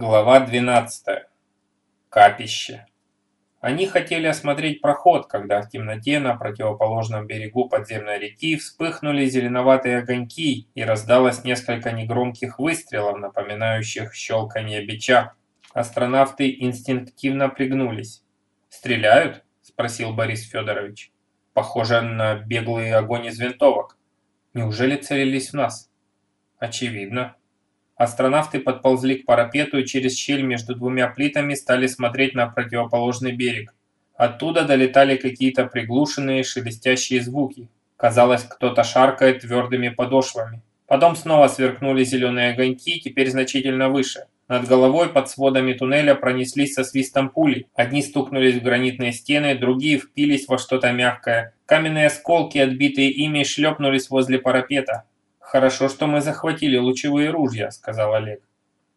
Глава 12. Капище. Они хотели осмотреть проход, когда в темноте на противоположном берегу подземной реки вспыхнули зеленоватые огоньки и раздалось несколько негромких выстрелов, напоминающих щелканье бича. Астронавты инстинктивно пригнулись. «Стреляют?» – спросил Борис Федорович. «Похоже на беглый огонь из винтовок. Неужели целились в нас?» «Очевидно», Астронавты подползли к парапету и через щель между двумя плитами стали смотреть на противоположный берег. Оттуда долетали какие-то приглушенные шелестящие звуки. Казалось, кто-то шаркает твердыми подошвами. Потом снова сверкнули зеленые огоньки, теперь значительно выше. Над головой под сводами туннеля пронеслись со свистом пули. Одни стукнулись в гранитные стены, другие впились во что-то мягкое. Каменные осколки, отбитые ими, шлепнулись возле парапета. «Хорошо, что мы захватили лучевые ружья», – сказал Олег.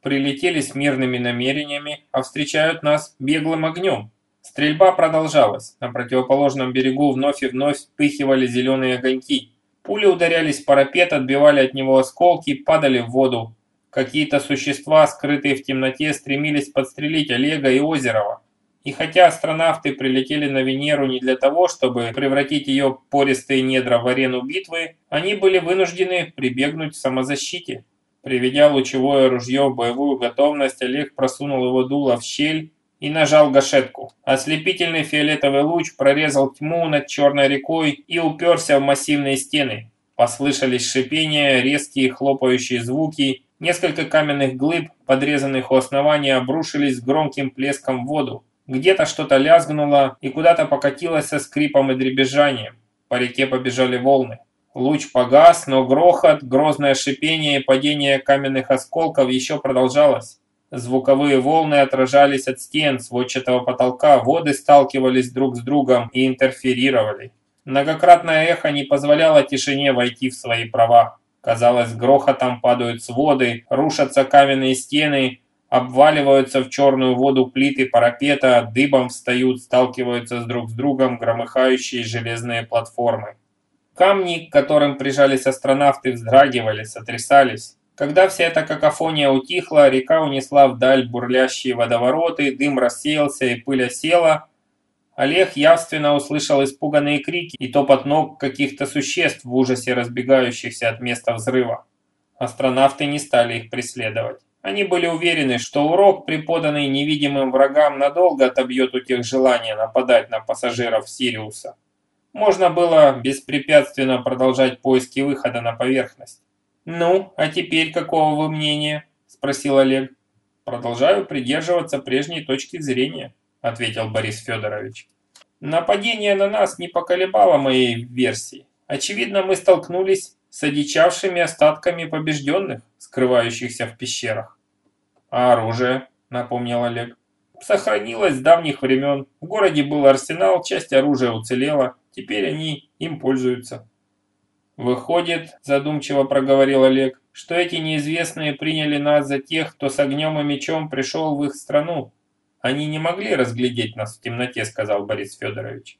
«Прилетели с мирными намерениями, а встречают нас беглым огнем». Стрельба продолжалась. На противоположном берегу вновь и вновь вспыхивали зеленые огоньки. Пули ударялись в парапет, отбивали от него осколки, падали в воду. Какие-то существа, скрытые в темноте, стремились подстрелить Олега и Озерова. И хотя астронавты прилетели на Венеру не для того, чтобы превратить ее пористые недра в арену битвы, они были вынуждены прибегнуть к самозащите. Приведя лучевое ружье в боевую готовность, Олег просунул его дуло в щель и нажал гашетку. Ослепительный фиолетовый луч прорезал тьму над черной рекой и уперся в массивные стены. Послышались шипения, резкие хлопающие звуки, несколько каменных глыб, подрезанных у основания, обрушились с громким плеском в воду. Где-то что-то лязгнуло и куда-то покатилось со скрипом и дребезжанием. По реке побежали волны. Луч погас, но грохот, грозное шипение и падение каменных осколков еще продолжалось. Звуковые волны отражались от стен сводчатого потолка, воды сталкивались друг с другом и интерферировали. Многократное эхо не позволяло тишине войти в свои права. Казалось, грохотом падают своды, рушатся каменные стены, обваливаются в черную воду плиты парапета, дыбом встают, сталкиваются с друг с другом громыхающие железные платформы. Камни, к которым прижались астронавты, вздрагивали, сотрясались. Когда вся эта какофония утихла, река унесла вдаль бурлящие водовороты, дым рассеялся и пыль осела, Олег явственно услышал испуганные крики и топот ног каких-то существ в ужасе разбегающихся от места взрыва. Астронавты не стали их преследовать. Они были уверены, что урок, преподанный невидимым врагам, надолго отобьет у тех желание нападать на пассажиров Сириуса. Можно было беспрепятственно продолжать поиски выхода на поверхность. «Ну, а теперь какого вы мнения?» – спросил Олег. «Продолжаю придерживаться прежней точки зрения», – ответил Борис Федорович. «Нападение на нас не поколебало моей версии. Очевидно, мы столкнулись с одичавшими остатками побежденных, скрывающихся в пещерах. «А оружие?» – напомнил Олег. «Сохранилось с давних времен. В городе был арсенал, часть оружия уцелела. Теперь они им пользуются». «Выходит, – задумчиво проговорил Олег, – что эти неизвестные приняли нас за тех, кто с огнем и мечом пришел в их страну. Они не могли разглядеть нас в темноте», – сказал Борис Федорович.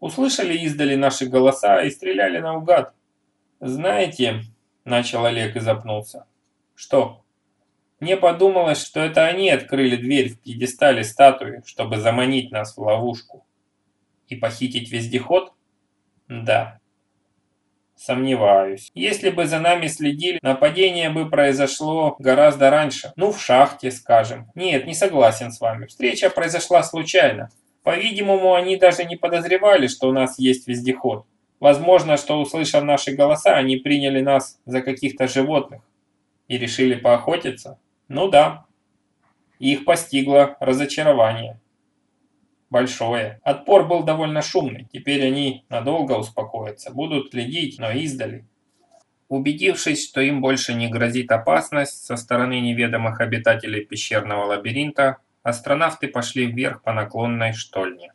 «Услышали издали наши голоса и стреляли наугад. «Знаете...» – начал Олег и запнулся. «Что?» «Мне подумалось, что это они открыли дверь в пьедестале статуи, чтобы заманить нас в ловушку. И похитить вездеход? Да. Сомневаюсь. Если бы за нами следили, нападение бы произошло гораздо раньше. Ну, в шахте, скажем. Нет, не согласен с вами. Встреча произошла случайно. По-видимому, они даже не подозревали, что у нас есть вездеход. Возможно, что услышав наши голоса, они приняли нас за каких-то животных и решили поохотиться. Ну да. их постигло разочарование. Большое. Отпор был довольно шумный. Теперь они надолго успокоятся. Будут следить, но издали. Убедившись, что им больше не грозит опасность со стороны неведомых обитателей пещерного лабиринта, астронавты пошли вверх по наклонной штольне.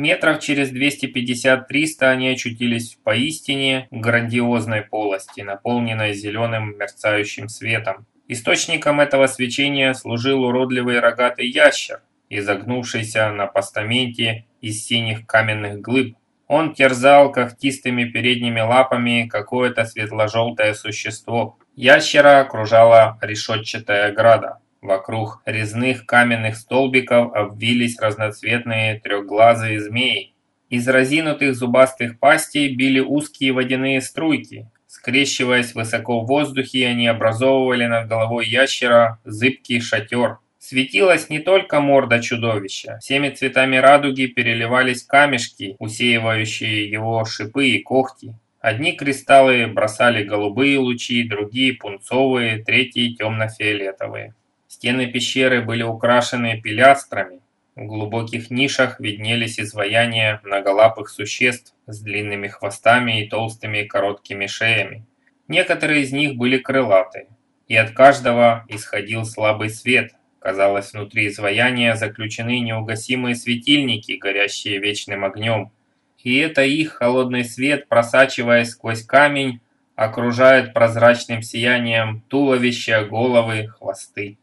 Метров через 250-300 они очутились в поистине грандиозной полости, наполненной зеленым мерцающим светом. Источником этого свечения служил уродливый рогатый ящер, изогнувшийся на постаменте из синих каменных глыб. Он терзал когтистыми передними лапами какое-то светло-желтое существо. Ящера окружала решетчатая ограда. Вокруг резных каменных столбиков обвились разноцветные трехглазые змеи. Из разинутых зубастых пастей били узкие водяные струйки. Скрещиваясь высоко в воздухе, они образовывали над головой ящера зыбкий шатер. Светилась не только морда чудовища. Всеми цветами радуги переливались камешки, усеивающие его шипы и когти. Одни кристаллы бросали голубые лучи, другие пунцовые, третьи темно-фиолетовые. Стены пещеры были украшены пилястрами. В глубоких нишах виднелись изваяния многолапых существ с длинными хвостами и толстыми короткими шеями. Некоторые из них были крылатые, и от каждого исходил слабый свет. Казалось, внутри изваяния заключены неугасимые светильники, горящие вечным огнем. И это их холодный свет, просачиваясь сквозь камень, окружает прозрачным сиянием туловища, головы, хвосты.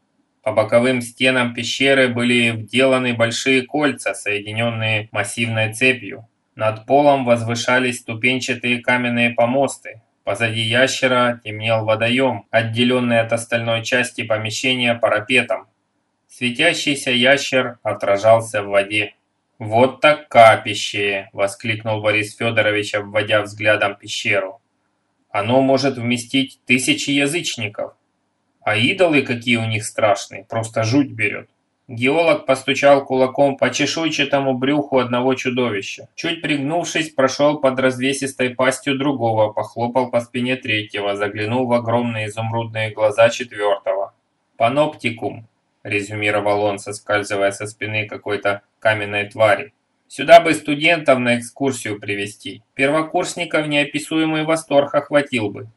По боковым стенам пещеры были вделаны большие кольца, соединенные массивной цепью. Над полом возвышались ступенчатые каменные помосты. Позади ящера темнел водоем, отделенный от остальной части помещения парапетом. Светящийся ящер отражался в воде. «Вот так капище!» – воскликнул Борис Федорович, обводя взглядом пещеру. «Оно может вместить тысячи язычников. А идолы какие у них страшные, просто жуть берет. Геолог постучал кулаком по чешуйчатому брюху одного чудовища. Чуть пригнувшись, прошел под развесистой пастью другого, похлопал по спине третьего, заглянул в огромные изумрудные глаза четвертого. «Паноптикум», – резюмировал он, соскальзывая со спины какой-то каменной твари. «Сюда бы студентов на экскурсию привести. Первокурсников неописуемый восторг охватил бы.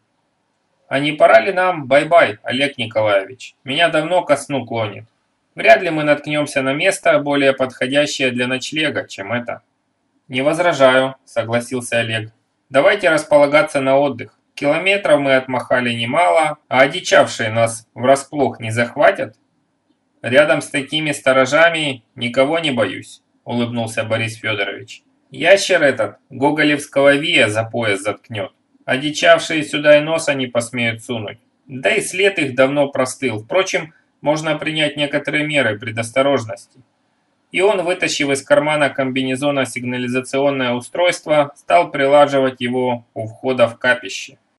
А не пора ли нам бай-бай, Олег Николаевич? Меня давно ко сну клонит. Вряд ли мы наткнемся на место, более подходящее для ночлега, чем это. Не возражаю, согласился Олег. Давайте располагаться на отдых. Километров мы отмахали немало, а одичавшие нас врасплох не захватят. Рядом с такими сторожами никого не боюсь, улыбнулся Борис Федорович. Ящер этот гоголевского вия за пояс заткнет. Одичавшие сюда и носа не посмеют сунуть. Да и след их давно простыл. Впрочем, можно принять некоторые меры предосторожности. И он, вытащив из кармана комбинезона сигнализационное устройство, стал прилаживать его у входа в капище.